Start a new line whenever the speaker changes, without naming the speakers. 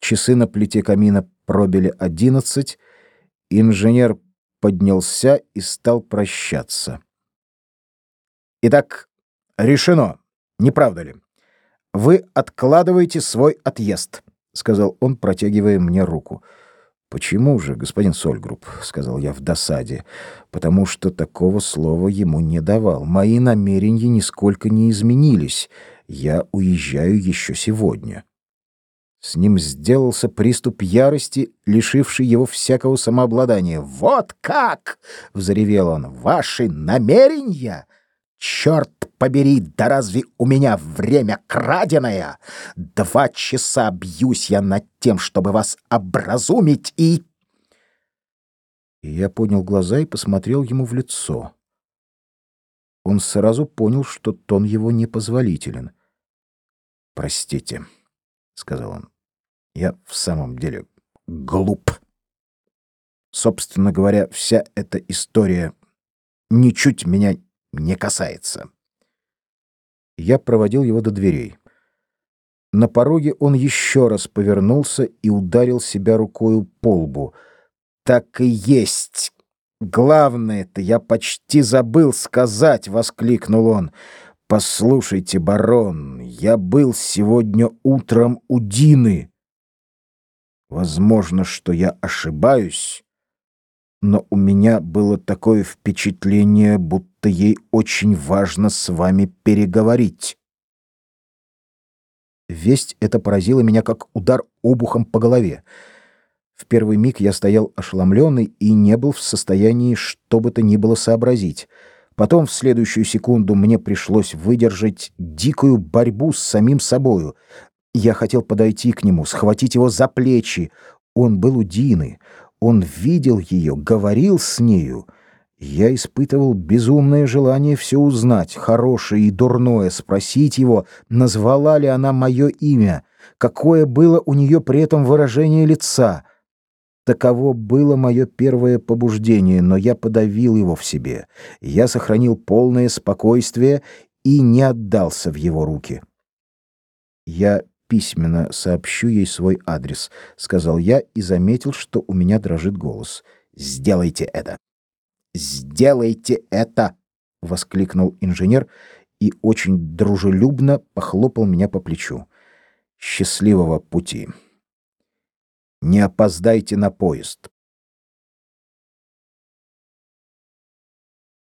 Часы на плите камина пробили одиннадцать. Инженер поднялся и стал прощаться. Итак, решено, не правда ли? Вы откладываете свой отъезд, сказал он, протягивая мне руку. Почему же, господин Сольгрупп, сказал я в досаде, потому что такого слова ему не давал. Мои намерения нисколько не изменились. Я уезжаю еще сегодня. С ним сделался приступ ярости, лишивший его всякого самообладания. «Вот как!» — взревел он. «Ваши намерения? Черт побери, да разве у меня время краденое? Два часа бьюсь я над тем, чтобы вас образумить и...» и Я поднял глаза и посмотрел ему в лицо. Он сразу понял, что тон его непозволителен. «Простите», — сказал он. «Я в самом деле глуп. Собственно говоря, вся эта история ничуть меня не касается». Я проводил его до дверей. На пороге он еще раз повернулся и ударил себя рукою по лбу. «Так и есть! Главное-то я почти забыл сказать!» — воскликнул он. Послушайте, барон, я был сегодня утром у Дины. Возможно, что я ошибаюсь, но у меня было такое впечатление, будто ей очень важно с вами переговорить. Весть эта поразила меня как удар обухом по голове. В первый миг я стоял ошеломленный и не был в состоянии что бы то ни было сообразить. Потом в следующую секунду мне пришлось выдержать дикую борьбу с самим собою. Я хотел подойти к нему, схватить его за плечи. Он был у Дины. Он видел ее, говорил с нею. Я испытывал безумное желание все узнать, хорошее и дурное, спросить его, назвала ли она мое имя, какое было у нее при этом выражение лица — Таково было мое первое побуждение, но я подавил его в себе. Я сохранил полное спокойствие и не отдался в его руки. Я письменно сообщу ей свой адрес, сказал я и заметил, что у меня дрожит голос. Сделайте это. Сделайте это, воскликнул инженер и очень дружелюбно похлопал меня по плечу. Счастливого пути. Не опоздайте на поезд.